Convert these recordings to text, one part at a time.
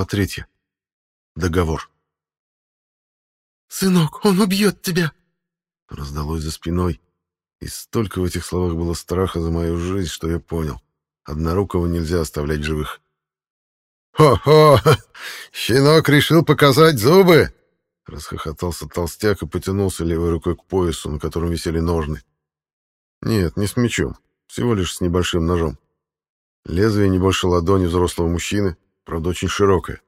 Глава третья. Договор. «Сынок, он убьет тебя!» Раздалось за спиной. И столько в этих словах было страха за мою жизнь, что я понял. Однорукого нельзя оставлять живых. «Хо-хо! Щенок решил показать зубы!» Расхохотался толстяк и потянулся левой рукой к поясу, на котором висели ножны. Нет, не с мечом, всего лишь с небольшим ножом. Лезвие не больше ладони взрослого мужчины, правда, очень широкое.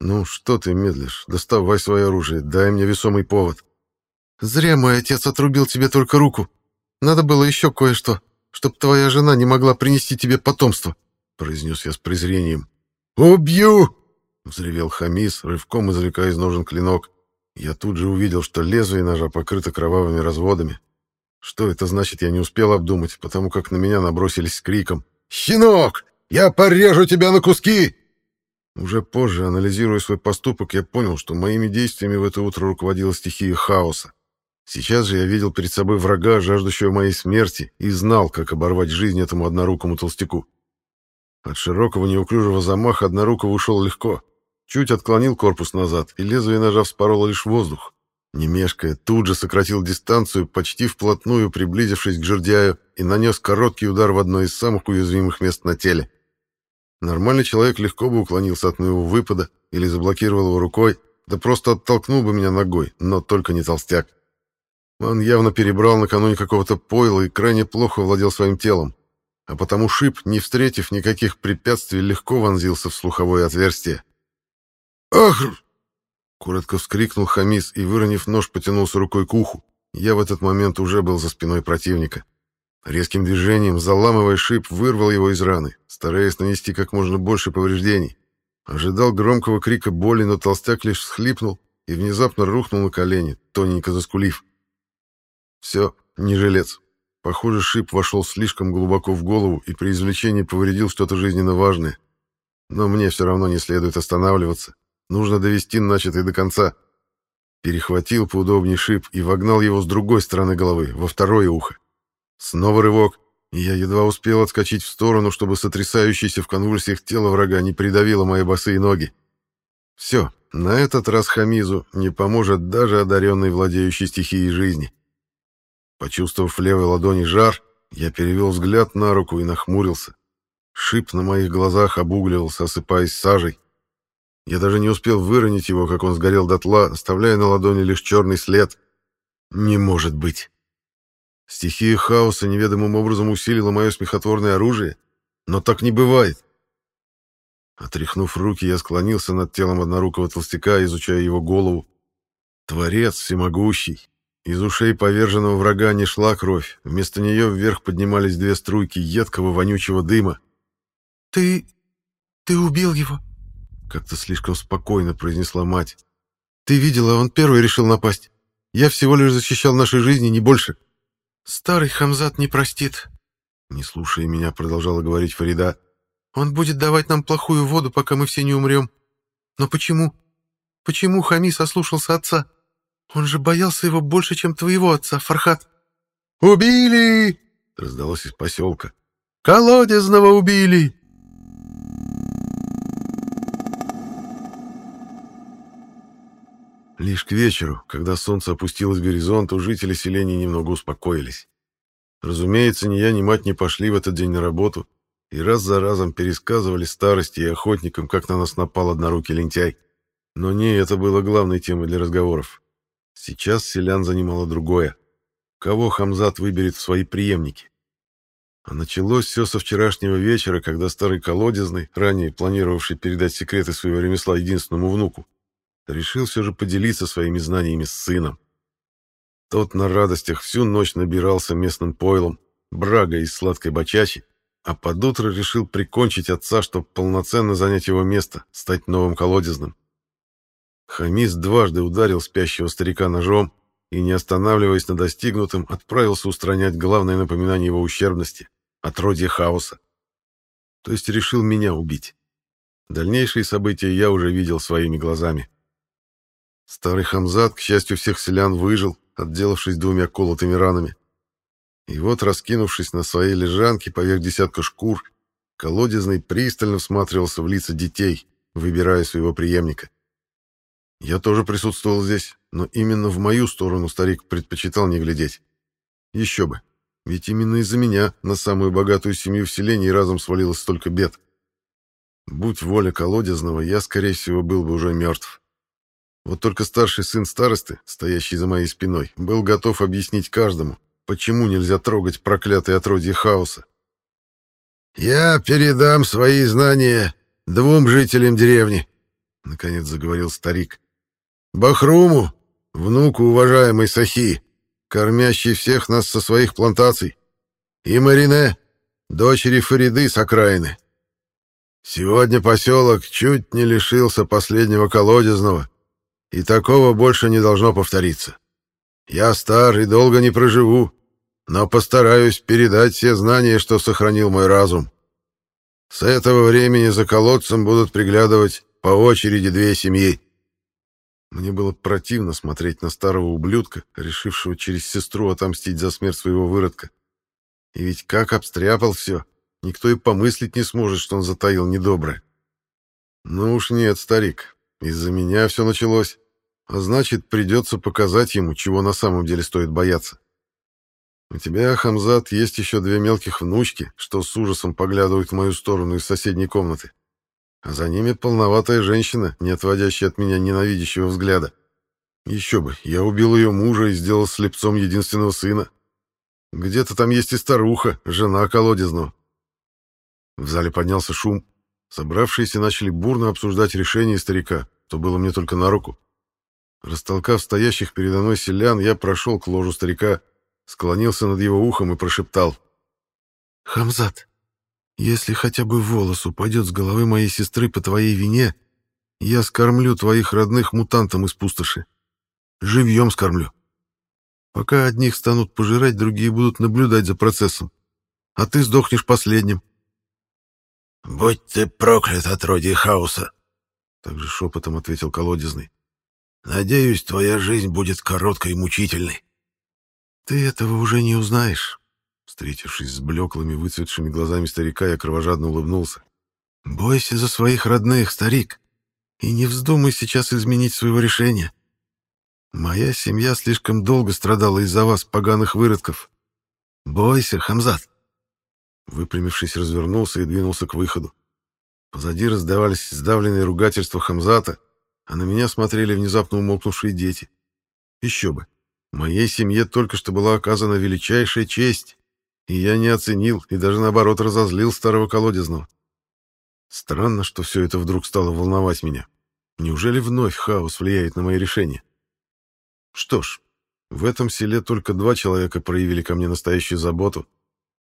Ну, что ты медлишь? Доставай свое оружие, дай мне весомый повод. Зря мой отец отрубил тебе только руку. Надо было еще кое-что, чтоб твоя жена не могла принести тебе потомство, произнес я с презрением. Убью! взревел Хамис, рывком извлекая из ножен клинок. Я тут же увидел, что лезвие ножа покрыто кровавыми разводами. Что это значит, я не успел обдумать, потому как на меня набросились с криком. «Щенок! Я порежу тебя на куски!» Уже позже, анализируя свой поступок, я понял, что моими действиями в это утро руководила стихия хаоса. Сейчас же я видел перед собой врага, жаждущего моей смерти, и знал, как оборвать жизнь этому однорукому толстяку. От широкого неуклюжего замаха однорукого ушел легко. Чуть отклонил корпус назад, и лезвие ножа вспороло лишь воздух. Не мешкая, тут же сократил дистанцию, почти вплотную приблизившись к жердяю, и нанес короткий удар в одно из самых уязвимых мест на теле. Нормальный человек легко бы уклонился от моего выпада или заблокировал его рукой, да просто оттолкнул бы меня ногой, но только не толстяк. Он явно перебрал накануне какого-то пойла и крайне плохо владел своим телом, а потому шип, не встретив никаких препятствий, легко вонзился в слуховое отверстие. «Ах!» Коротко вскрикнул Хамис и, выронив нож, потянулся рукой к уху. Я в этот момент уже был за спиной противника. Резким движением, заламывая шип, вырвал его из раны, стараясь нанести как можно больше повреждений. Ожидал громкого крика боли, но толстяк лишь всхлипнул и внезапно рухнул на колени, тоненько заскулив. Все, не жилец. Похоже, шип вошел слишком глубоко в голову и при извлечении повредил что-то жизненно важное. Но мне все равно не следует останавливаться. Нужно довести начатое до конца. Перехватил поудобнее шип и вогнал его с другой стороны головы, во второе ухо. Снова рывок, и я едва успел отскочить в сторону, чтобы сотрясающееся в конвульсиях тело врага не придавило мои босые ноги. Все, на этот раз Хамизу не поможет даже одаренный владеющий стихией жизни. Почувствовав в левой ладони жар, я перевел взгляд на руку и нахмурился. Шип на моих глазах обугливался, осыпаясь сажей. Я даже не успел выронить его, как он сгорел дотла, оставляя на ладони лишь черный след. Не может быть. Стихия хаоса неведомым образом усилила мое смехотворное оружие, но так не бывает. Отряхнув руки, я склонился над телом однорукого толстяка, изучая его голову. Творец всемогущий. Из ушей поверженного врага не шла кровь, вместо нее вверх поднимались две струйки едкого вонючего дыма. «Ты... ты убил его?» Как-то слишком спокойно произнесла мать. «Ты видела, он первый решил напасть. Я всего лишь защищал наши жизни, не больше». «Старый Хамзат не простит», — не слушая меня, продолжала говорить Фарида. «Он будет давать нам плохую воду, пока мы все не умрем. Но почему? Почему Хамис ослушался отца? Он же боялся его больше, чем твоего отца, Фархат». «Убили!» — раздалось из поселка. «Колодезного убили!» Лишь к вечеру, когда солнце опустилось к горизонту, жители селения немного успокоились. Разумеется, ни я, ни мать не пошли в этот день на работу и раз за разом пересказывали старости и охотникам, как на нас напал однорукий лентяй. Но не это было главной темой для разговоров. Сейчас селян занимало другое. Кого Хамзат выберет в свои преемники? А началось все со вчерашнего вечера, когда старый колодезный, ранее планировавший передать секреты своего ремесла единственному внуку, решил все же поделиться своими знаниями с сыном. Тот на радостях всю ночь набирался местным пойлом, брага из сладкой бочачи, а под утро решил прикончить отца, чтобы полноценно занять его место, стать новым колодезным. Хамис дважды ударил спящего старика ножом и, не останавливаясь на достигнутом, отправился устранять главное напоминание его ущербности — отродье хаоса. То есть решил меня убить. Дальнейшие события я уже видел своими глазами. Старый Хамзат, к счастью всех селян, выжил, отделавшись двумя колотыми ранами. И вот, раскинувшись на своей лежанке поверх десятка шкур, колодезный пристально всматривался в лица детей, выбирая своего преемника. Я тоже присутствовал здесь, но именно в мою сторону старик предпочитал не глядеть. Еще бы, ведь именно из-за меня на самую богатую семью в селении разом свалилось столько бед. Будь воля колодезного, я, скорее всего, был бы уже мертв. Вот только старший сын старосты, стоящий за моей спиной, был готов объяснить каждому, почему нельзя трогать проклятые отродье хаоса. «Я передам свои знания двум жителям деревни», — наконец заговорил старик. «Бахруму, внуку уважаемой Сахи, кормящей всех нас со своих плантаций, и Марине, дочери Фариды с окраины. Сегодня поселок чуть не лишился последнего колодезного, и такого больше не должно повториться. Я стар и долго не проживу, но постараюсь передать все знания, что сохранил мой разум. С этого времени за колодцем будут приглядывать по очереди две семьи. Мне было противно смотреть на старого ублюдка, решившего через сестру отомстить за смерть своего выродка. И ведь как обстряпал все, никто и помыслить не сможет, что он затаил недоброе. Ну уж нет, старик, из-за меня все началось, а значит, придется показать ему, чего на самом деле стоит бояться. У тебя, Хамзат, есть еще две мелких внучки, что с ужасом поглядывают в мою сторону из соседней комнаты. А за ними полноватая женщина, не отводящая от меня ненавидящего взгляда. Еще бы, я убил ее мужа и сделал слепцом единственного сына. Где-то там есть и старуха, жена колодезного. В зале поднялся шум. Собравшиеся начали бурно обсуждать решение старика, то было мне только на руку. Растолкав стоящих передо мной селян, я прошел к ложу старика, склонился над его ухом и прошептал. «Хамзат, если хотя бы волос упадет с головы моей сестры по твоей вине, я скормлю твоих родных мутантам из пустоши. Живьем скормлю. Пока одних станут пожирать, другие будут наблюдать за процессом. А ты сдохнешь последним. «Будь ты проклят, отродье хаоса!» Также шепотом ответил колодезный. «Надеюсь, твоя жизнь будет короткой и мучительной». «Ты этого уже не узнаешь». Встретившись с блеклыми, выцветшими глазами старика, я кровожадно улыбнулся. «Бойся за своих родных, старик, и не вздумай сейчас изменить своего решения. Моя семья слишком долго страдала из-за вас, поганых выродков. Бойся, Хамзат». Выпрямившись, развернулся и двинулся к выходу. Позади раздавались сдавленные ругательства Хамзата, а на меня смотрели внезапно умолкнувшие дети. Еще бы. Моей семье только что была оказана величайшая честь, и я не оценил и даже наоборот разозлил старого колодезного. Странно, что все это вдруг стало волновать меня. Неужели вновь хаос влияет на мои решения? Что ж, в этом селе только два человека проявили ко мне настоящую заботу,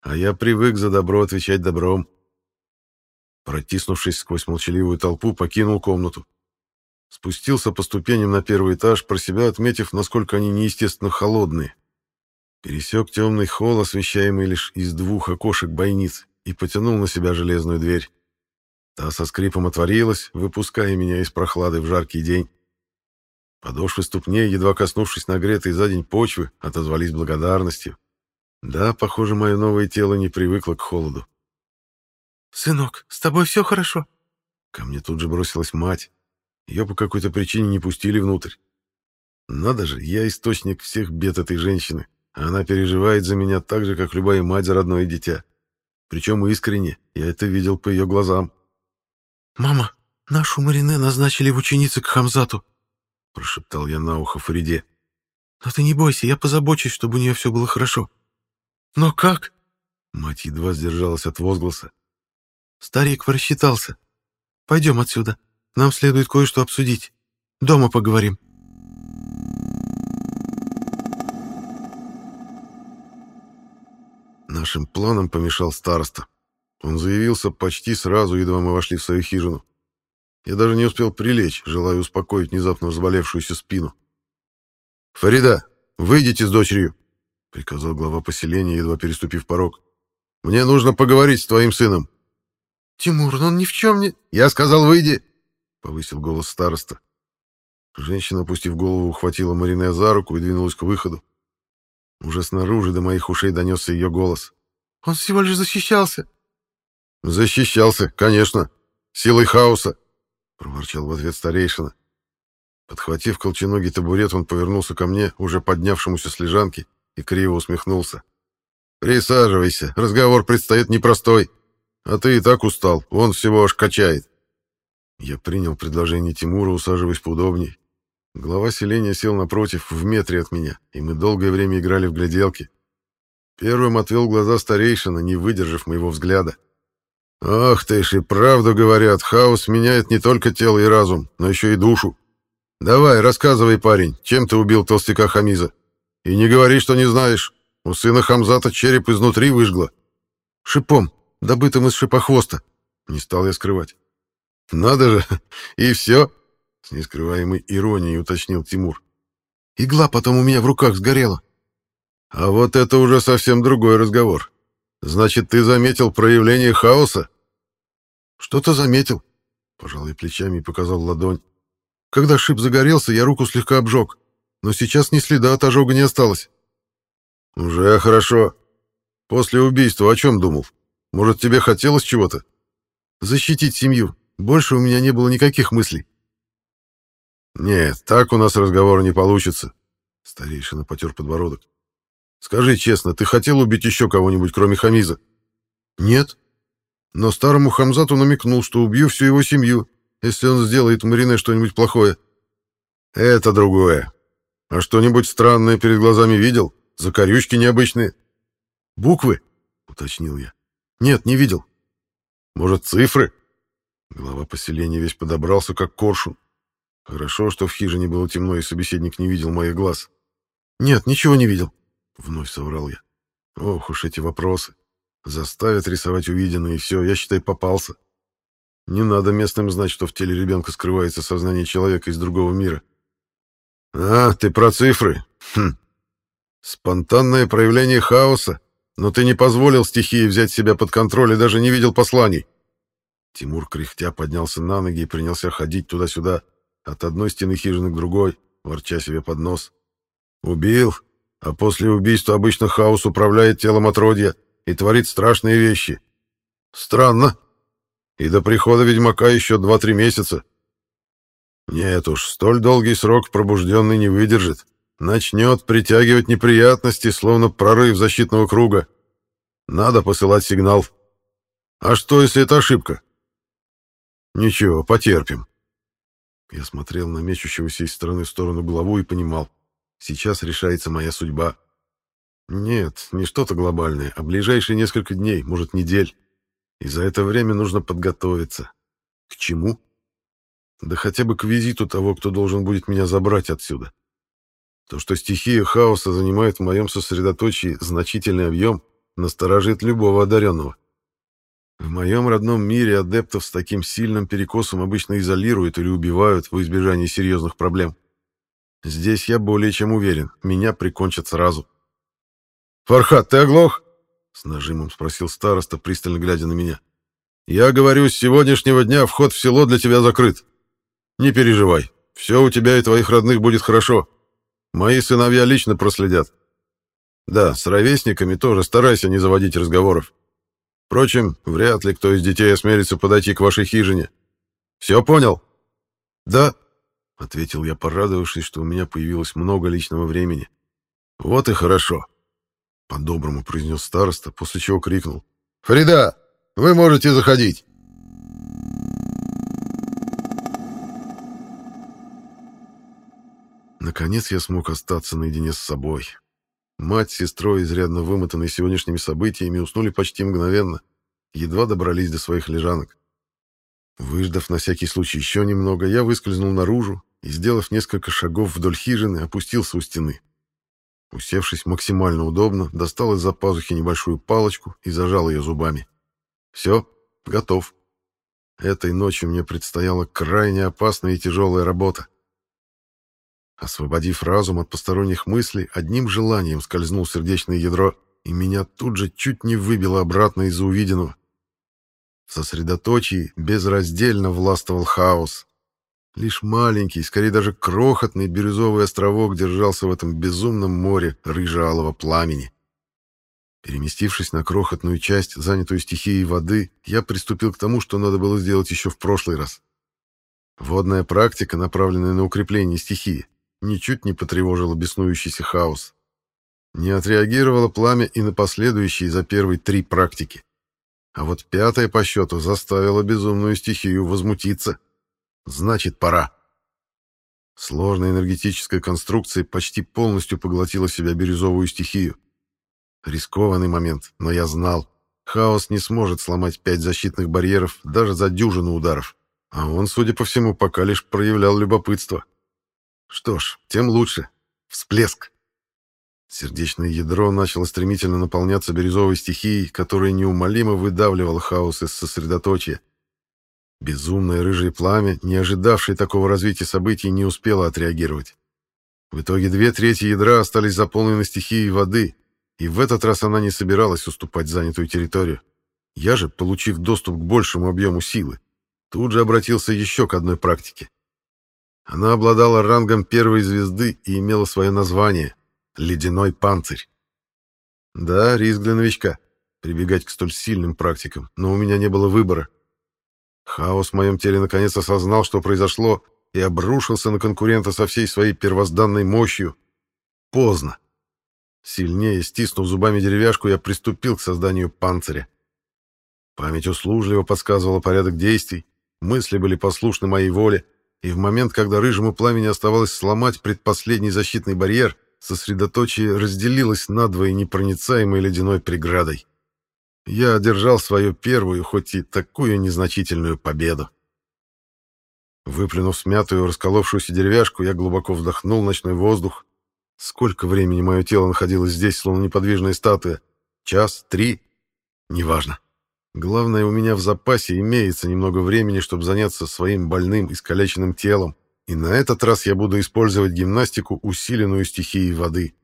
а я привык за добро отвечать добром. Протиснувшись сквозь молчаливую толпу, покинул комнату. Спустился по ступеням на первый этаж, про себя отметив, насколько они неестественно холодные. Пересек темный холл, освещаемый лишь из двух окошек бойниц, и потянул на себя железную дверь. Та со скрипом отворилась, выпуская меня из прохлады в жаркий день. Подошвы ступней, едва коснувшись нагретой за день почвы, отозвались благодарностью. Да, похоже, мое новое тело не привыкло к холоду. «Сынок, с тобой все хорошо?» Ко мне тут же бросилась мать. Ее по какой-то причине не пустили внутрь. Надо же, я источник всех бед этой женщины, а она переживает за меня так же, как любая мать за родное дитя. Причем искренне, я это видел по ее глазам. «Мама, нашу Марине назначили в ученицы к Хамзату», — прошептал я на ухо Фариде. «Но ты не бойся, я позабочусь, чтобы у нее все было хорошо». «Но как?» Мать едва сдержалась от возгласа. «Старик просчитался. Пойдем отсюда. Нам следует кое-что обсудить. Дома поговорим». Нашим планам помешал староста. Он заявился почти сразу, едва мы вошли в свою хижину. Я даже не успел прилечь, желая успокоить внезапно разболевшуюся спину. «Фарида, выйдите с дочерью!» — приказал глава поселения, едва переступив порог. «Мне нужно поговорить с твоим сыном». «Тимур, он ни в чем не...» «Я сказал, выйди!» — повысил голос староста. Женщина, опустив голову, ухватила Марине за руку и двинулась к выходу. Уже снаружи до моих ушей донесся ее голос. «Он всего лишь защищался». «Защищался, конечно. Силой хаоса», — проворчал в ответ старейшина. Подхватив колченогий табурет, он повернулся ко мне, уже поднявшемуся с лежанки, и криво усмехнулся. «Присаживайся, разговор предстоит непростой. А ты и так устал, он всего аж качает». Я принял предложение Тимура, усаживаясь поудобней. Глава селения сел напротив, в метре от меня, и мы долгое время играли в гляделки. Первым отвел глаза старейшина, не выдержав моего взгляда. «Ах ты ж, и правду говорят, хаос меняет не только тело и разум, но еще и душу. Давай, рассказывай, парень, чем ты убил толстяка Хамиза? И не говори, что не знаешь. У сына Хамзата череп изнутри выжгло. Шипом, добытым из шипохвоста. Не стал я скрывать. Надо же, и все, с нескрываемой иронией уточнил Тимур. Игла потом у меня в руках сгорела. А вот это уже совсем другой разговор. Значит, ты заметил проявление хаоса? Что-то заметил. Пожал я плечами и показал ладонь. Когда шип загорелся, я руку слегка обжег. Но сейчас ни следа от ожога не осталось. Уже хорошо. После убийства о чем думал? Может, тебе хотелось чего-то? Защитить семью. Больше у меня не было никаких мыслей. Нет, так у нас разговор не получится. Старейшина потер подбородок. Скажи честно, ты хотел убить еще кого-нибудь, кроме Хамиза? Нет. Но старому Хамзату намекнул, что убью всю его семью, если он сделает Марине что-нибудь плохое. Это другое. А что-нибудь странное перед глазами видел? Закорючки необычные. Буквы? Уточнил я. Нет, не видел. Может, цифры? Глава поселения весь подобрался, как коршун. Хорошо, что в хижине было темно, и собеседник не видел моих глаз. Нет, ничего не видел. Вновь соврал я. Ох уж эти вопросы. Заставят рисовать увиденное, и все, я, считай, попался. Не надо местным знать, что в теле ребенка скрывается сознание человека из другого мира. А, ты про цифры? Хм. Спонтанное проявление хаоса, но ты не позволил стихии взять себя под контроль и даже не видел посланий. Тимур кряхтя поднялся на ноги и принялся ходить туда-сюда, от одной стены хижины к другой, ворча себе под нос. Убил, а после убийства обычно хаос управляет телом отродья и творит страшные вещи. Странно. И до прихода ведьмака еще два-три месяца. Нет уж, столь долгий срок пробужденный не выдержит. Начнет притягивать неприятности, словно прорыв защитного круга. Надо посылать сигнал. А что, если это ошибка? Ничего, потерпим. Я смотрел на мечущегося из стороны в сторону главу и понимал. Сейчас решается моя судьба. Нет, не что-то глобальное, а ближайшие несколько дней, может, недель. И за это время нужно подготовиться. К чему? Да хотя бы к визиту того, кто должен будет меня забрать отсюда. То, что стихия хаоса занимает в моем сосредоточии значительный объем, насторожит любого одаренного. В моем родном мире адептов с таким сильным перекосом обычно изолируют или убивают в избежании серьезных проблем. Здесь я более чем уверен, меня прикончат сразу. «Фархат, ты оглох?» — с нажимом спросил староста, пристально глядя на меня. «Я говорю, с сегодняшнего дня вход в село для тебя закрыт. Не переживай, все у тебя и твоих родных будет хорошо. Мои сыновья лично проследят. Да, с ровесниками тоже старайся не заводить разговоров. Впрочем, вряд ли кто из детей осмелится подойти к вашей хижине. Все понял?» «Да», — ответил я, порадовавшись, что у меня появилось много личного времени. «Вот и хорошо», — по-доброму произнес староста, после чего крикнул. «Фрида, вы можете заходить!» Наконец я смог остаться наедине с собой. Мать с сестрой, изрядно вымотанные сегодняшними событиями, уснули почти мгновенно, едва добрались до своих лежанок. Выждав на всякий случай еще немного, я выскользнул наружу и, сделав несколько шагов вдоль хижины, опустился у стены. Усевшись максимально удобно, достал из-за пазухи небольшую палочку и зажал ее зубами. Все, готов. Этой ночью мне предстояла крайне опасная и тяжелая работа. Освободив разум от посторонних мыслей, одним желанием скользнул сердечное ядро, и меня тут же чуть не выбило обратно из-за увиденного. В сосредоточии безраздельно властвовал хаос. Лишь маленький, скорее даже крохотный бирюзовый островок держался в этом безумном море рыжеалого пламени. Переместившись на крохотную часть, занятую стихией воды, я приступил к тому, что надо было сделать еще в прошлый раз. Водная практика, направленная на укрепление стихии, ничуть не потревожила беснующийся хаос. Не отреагировало пламя и на последующие за первые три практики. А вот пятая по счету заставила безумную стихию возмутиться. Значит, пора. Сложная энергетическая конструкция почти полностью поглотила себя бирюзовую стихию. Рискованный момент, но я знал. Хаос не сможет сломать пять защитных барьеров даже за дюжину ударов. А он, судя по всему, пока лишь проявлял любопытство. Что ж, тем лучше. Всплеск. Сердечное ядро начало стремительно наполняться бирюзовой стихией, которая неумолимо выдавливала хаос из сосредоточия. Безумное рыжее пламя, не ожидавшее такого развития событий, не успело отреагировать. В итоге две трети ядра остались заполнены стихией воды, и в этот раз она не собиралась уступать занятую территорию. Я же, получив доступ к большему объему силы, тут же обратился еще к одной практике. Она обладала рангом первой звезды и имела свое название — «Ледяной панцирь». Да, риск для новичка — прибегать к столь сильным практикам, но у меня не было выбора. Хаос в моем теле наконец осознал, что произошло, и обрушился на конкурента со всей своей первозданной мощью. Поздно. Сильнее стиснув зубами деревяшку, я приступил к созданию панциря. Память услужливо подсказывала порядок действий, мысли были послушны моей воле, и в момент, когда рыжему пламени оставалось сломать предпоследний защитный барьер, сосредоточие разделилось надвое непроницаемой ледяной преградой. Я одержал свою первую, хоть и такую незначительную победу. Выплюнув смятую, расколовшуюся деревяшку, я глубоко вдохнул ночной воздух. Сколько времени мое тело находилось здесь, словно неподвижная статуя? Час? Три? Неважно. Главное, у меня в запасе имеется немного времени, чтобы заняться своим больным, искалеченным телом, и на этот раз я буду использовать гимнастику, усиленную стихией воды.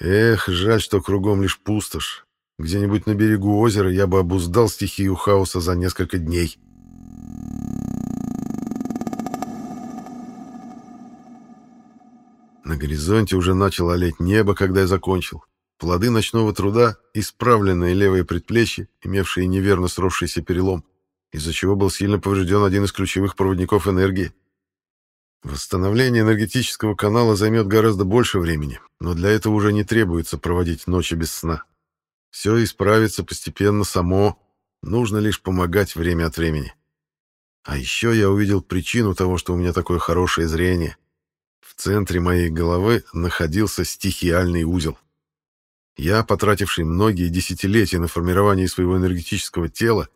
Эх, жаль, что кругом лишь пустошь. Где-нибудь на берегу озера я бы обуздал стихию хаоса за несколько дней. На горизонте уже начало олеть небо, когда я закончил. Плоды ночного труда — исправленное левое предплечье, имевшее неверно сросшийся перелом, из-за чего был сильно поврежден один из ключевых проводников энергии. Восстановление энергетического канала займет гораздо больше времени, но для этого уже не требуется проводить ночи без сна. Все исправится постепенно само, нужно лишь помогать время от времени. А еще я увидел причину того, что у меня такое хорошее зрение. В центре моей головы находился стихиальный узел. Я, потративший многие десятилетия на формирование своего энергетического тела,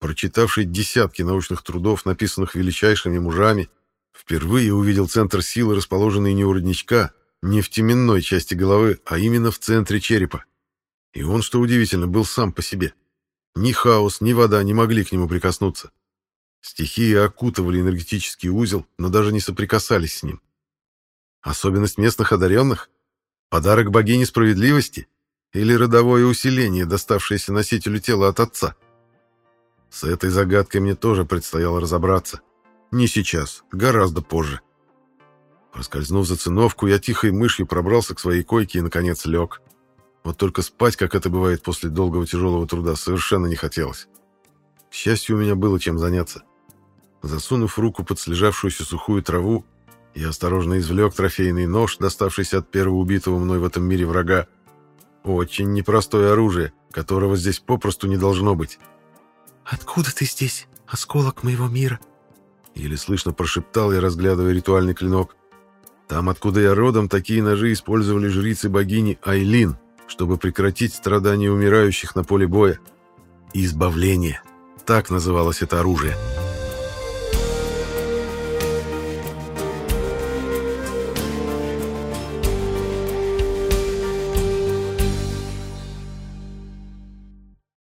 прочитавший десятки научных трудов, написанных величайшими мужами, впервые увидел центр силы, расположенный не у родничка, не в теменной части головы, а именно в центре черепа. И он, что удивительно, был сам по себе. Ни хаос, ни вода не могли к нему прикоснуться. Стихии окутывали энергетический узел, но даже не соприкасались с ним. Особенность местных одаренных? Подарок богини справедливости? Или родовое усиление, доставшееся носителю тела от отца? С этой загадкой мне тоже предстояло разобраться. Не сейчас, гораздо позже. Проскользнув за циновку, я тихой мышью пробрался к своей койке и, наконец, лег. Вот только спать, как это бывает после долгого тяжелого труда, совершенно не хотелось. К счастью, у меня было чем заняться. Засунув руку под слежавшуюся сухую траву, я осторожно извлек трофейный нож, доставшийся от первого убитого мной в этом мире врага, очень непростое оружие, которого здесь попросту не должно быть. «Откуда ты здесь, осколок моего мира?» Еле слышно прошептал я, разглядывая ритуальный клинок. Там, откуда я родом, такие ножи использовали жрицы богини Айлин, чтобы прекратить страдания умирающих на поле боя. Избавление. Так называлось это оружие. «Избавление».